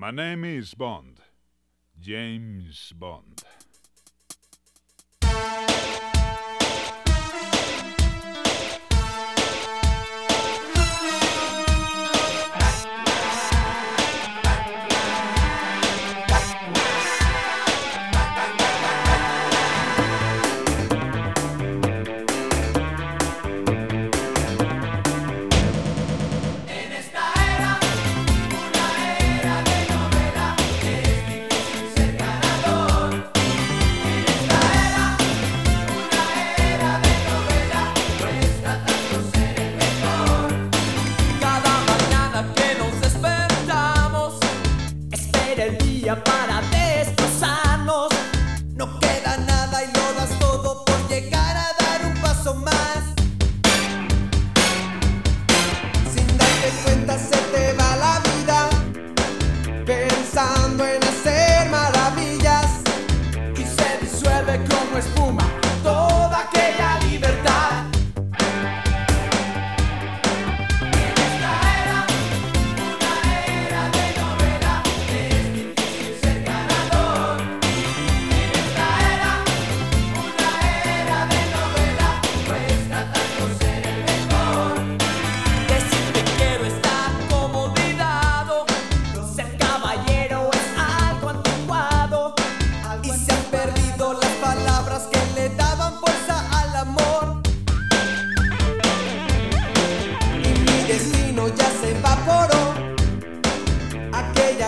My name is Bond. James Bond.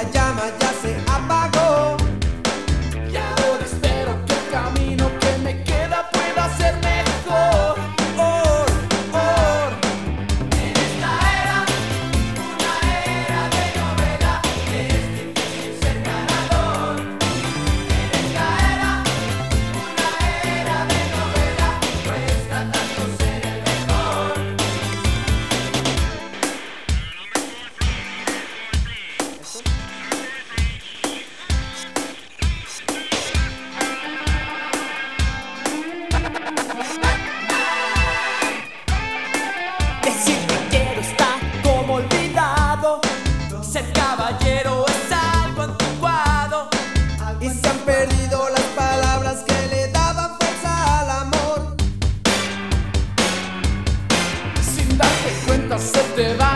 la llama ya se te va